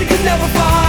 you could never find.